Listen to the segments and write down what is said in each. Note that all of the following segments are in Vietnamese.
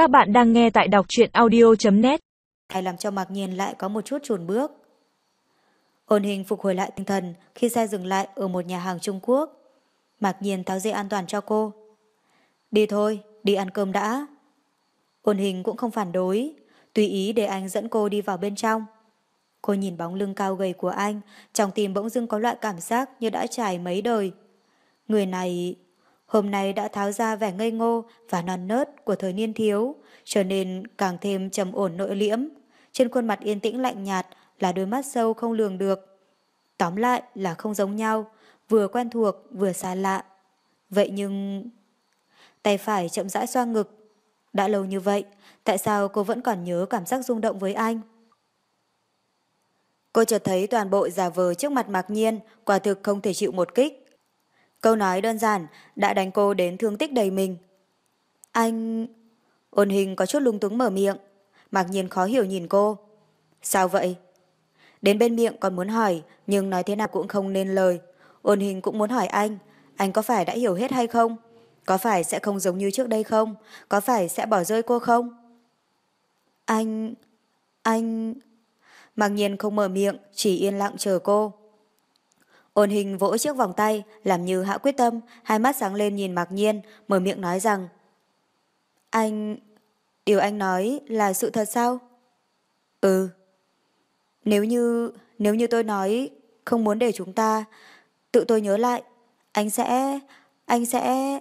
Các bạn đang nghe tại đọc truyện audio.net Hay làm cho Mặc Nhiên lại có một chút chùn bước. Ôn hình phục hồi lại tinh thần khi xe dừng lại ở một nhà hàng Trung Quốc. Mạc Nhiên tháo dây an toàn cho cô. Đi thôi, đi ăn cơm đã. Ôn hình cũng không phản đối, tùy ý để anh dẫn cô đi vào bên trong. Cô nhìn bóng lưng cao gầy của anh, trong tim bỗng dưng có loại cảm giác như đã trải mấy đời. Người này hôm nay đã tháo ra vẻ ngây ngô và non nớt của thời niên thiếu, trở nên càng thêm trầm ổn nội liễm. Trên khuôn mặt yên tĩnh lạnh nhạt là đôi mắt sâu không lường được. Tóm lại là không giống nhau, vừa quen thuộc vừa xa lạ. Vậy nhưng... Tay phải chậm rãi xoa ngực. Đã lâu như vậy, tại sao cô vẫn còn nhớ cảm giác rung động với anh? Cô chợt thấy toàn bộ giả vờ trước mặt mạc nhiên, quả thực không thể chịu một kích. Câu nói đơn giản đã đánh cô đến thương tích đầy mình. Anh... Ôn hình có chút lung túng mở miệng. mặc nhiên khó hiểu nhìn cô. Sao vậy? Đến bên miệng còn muốn hỏi, nhưng nói thế nào cũng không nên lời. Ôn hình cũng muốn hỏi anh, anh có phải đã hiểu hết hay không? Có phải sẽ không giống như trước đây không? Có phải sẽ bỏ rơi cô không? Anh... anh... mặc nhiên không mở miệng, chỉ yên lặng chờ cô. Ôn hình vỗ chiếc vòng tay, làm như hạ quyết tâm, hai mắt sáng lên nhìn mặc Nhiên, mở miệng nói rằng Anh... Điều anh nói là sự thật sao? Ừ. Nếu như... Nếu như tôi nói không muốn để chúng ta... Tự tôi nhớ lại, anh sẽ... Anh sẽ...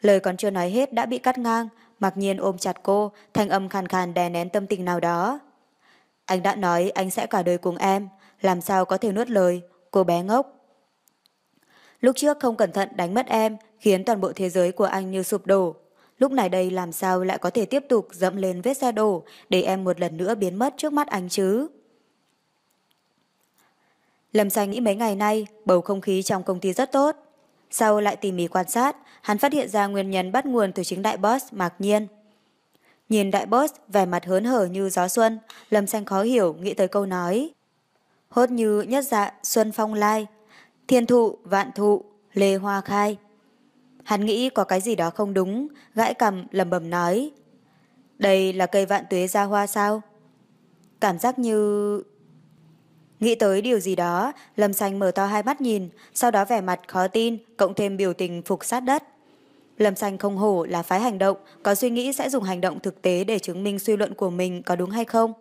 Lời còn chưa nói hết đã bị cắt ngang, mặc Nhiên ôm chặt cô, thanh âm khàn khàn đè nén tâm tình nào đó. Anh đã nói anh sẽ cả đời cùng em, làm sao có thể nuốt lời, cô bé ngốc. Lúc trước không cẩn thận đánh mất em, khiến toàn bộ thế giới của anh như sụp đổ. Lúc này đây làm sao lại có thể tiếp tục dẫm lên vết xe đổ để em một lần nữa biến mất trước mắt anh chứ? Lâm Xanh nghĩ mấy ngày nay bầu không khí trong công ty rất tốt. Sau lại tỉ mỉ quan sát, hắn phát hiện ra nguyên nhân bắt nguồn từ chính đại boss Mạc Nhiên. Nhìn đại boss vẻ mặt hớn hở như gió xuân, Lâm Xanh khó hiểu nghĩ tới câu nói hốt như nhất dạ xuân phong lai, thiên thụ, vạn thụ, lê hoa khai. Hắn nghĩ có cái gì đó không đúng, gãi cầm lầm bầm nói. Đây là cây vạn tuế ra hoa sao? Cảm giác như... Nghĩ tới điều gì đó, Lâm Xanh mở to hai mắt nhìn, sau đó vẻ mặt khó tin, cộng thêm biểu tình phục sát đất. Lâm Xanh không hổ là phái hành động, có suy nghĩ sẽ dùng hành động thực tế để chứng minh suy luận của mình có đúng hay không.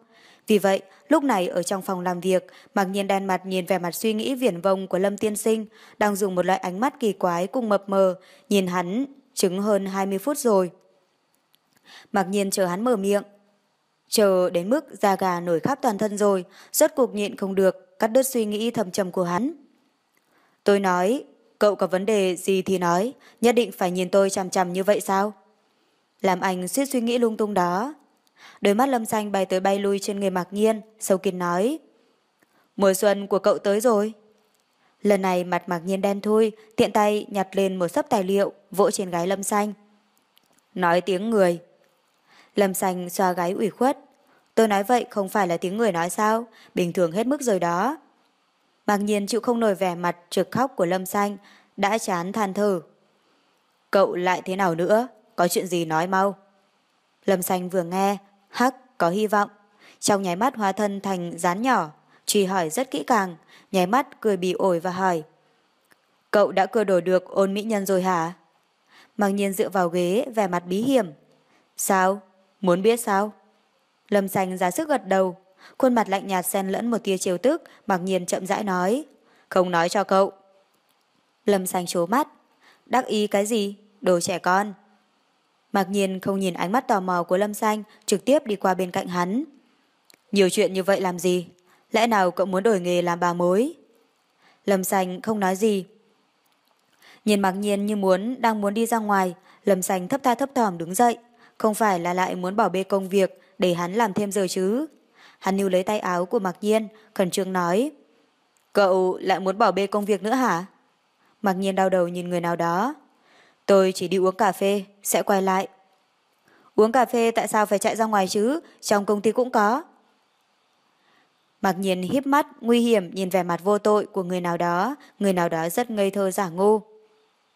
Vì vậy, lúc này ở trong phòng làm việc, mặc nhiên đen mặt nhìn vẻ mặt suy nghĩ viển vông của Lâm Tiên Sinh, đang dùng một loại ánh mắt kỳ quái cùng mập mờ, nhìn hắn chứng hơn 20 phút rồi. Mặc nhiên chờ hắn mở miệng. Chờ đến mức da gà nổi khắp toàn thân rồi, rốt cuộc nhịn không được, cắt đứt suy nghĩ thầm trầm của hắn. Tôi nói, cậu có vấn đề gì thì nói, nhất định phải nhìn tôi chằm chằm như vậy sao? Làm anh suýt suy nghĩ lung tung đó. Đôi mắt lâm xanh bay tới bay lui trên người mạc nhiên, sâu kín nói. Mùa xuân của cậu tới rồi. Lần này mặt mạc nhiên đen thui, tiện tay nhặt lên một sấp tài liệu, vỗ trên gái lâm xanh. Nói tiếng người. Lâm xanh xoa gái ủy khuất. Tôi nói vậy không phải là tiếng người nói sao, bình thường hết mức rồi đó. Mạc nhiên chịu không nổi vẻ mặt trực khóc của lâm xanh, đã chán than thở. Cậu lại thế nào nữa? Có chuyện gì nói mau? Lâm xanh vừa nghe, Hắc có hy vọng. Trong nháy mắt hóa thân thành rán nhỏ, truy hỏi rất kỹ càng, nháy mắt cười bì ổi và hỏi. Cậu đã cưa đổi được ôn mỹ nhân rồi hả? Mặc nhiên dựa vào ghế, vẻ mặt bí hiểm. Sao? Muốn biết sao? Lâm xanh ra sức gật đầu, khuôn mặt lạnh nhạt xen lẫn một tia chiều tức, mặc nhiên chậm rãi nói. Không nói cho cậu. Lâm xanh chố mắt. Đắc ý cái gì? Đồ trẻ con. Mặc nhiên không nhìn ánh mắt tò mò của Lâm Xanh, trực tiếp đi qua bên cạnh hắn. Nhiều chuyện như vậy làm gì? Lẽ nào cậu muốn đổi nghề làm bà mối? Lâm Xanh không nói gì. Nhìn mặc nhiên như muốn, đang muốn đi ra ngoài, Lâm Xanh thấp tha thấp thỏm đứng dậy. Không phải là lại muốn bỏ bê công việc để hắn làm thêm giờ chứ. Hắn níu lấy tay áo của mặc nhiên, khẩn trương nói. Cậu lại muốn bỏ bê công việc nữa hả? Mặc nhiên đau đầu nhìn người nào đó. Tôi chỉ đi uống cà phê, sẽ quay lại. Uống cà phê tại sao phải chạy ra ngoài chứ, trong công ty cũng có. Mặc nhiên híp mắt, nguy hiểm nhìn vẻ mặt vô tội của người nào đó, người nào đó rất ngây thơ giả ngu.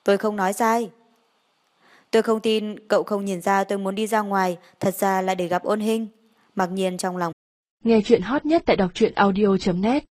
Tôi không nói sai. Tôi không tin cậu không nhìn ra tôi muốn đi ra ngoài, thật ra là để gặp ôn hình. Mặc nhiên trong lòng. Nghe chuyện hot nhất tại đọc truyện audio.net